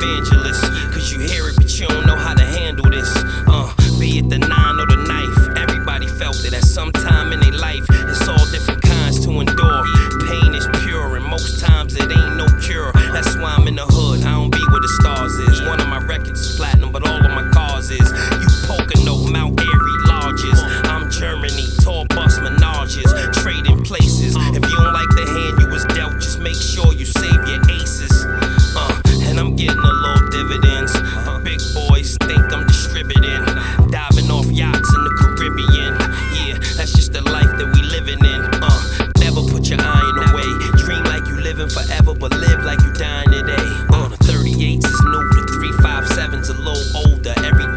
evangelist. Cause you hear it, but you don't know how to handle this. Uh, be it the nine or the knife, everybody felt it at some time in their life. It's all different kinds to endure. Pain is pure, and most times it ain't no cure. That's why I'm in the hood, I don't be where the stars is. One of my records is platinum, but all of my cars is. You no Mount Airy, lodges? I'm Germany, tall bus menages, trading places. dividends. The big boys think I'm distributing. Diving off yachts in the Caribbean. Yeah, that's just the life that we living in. Uh, never put your iron away. Dream like you living forever, but live like you dying today. Uh, 38s is new, the 357's a little older. Every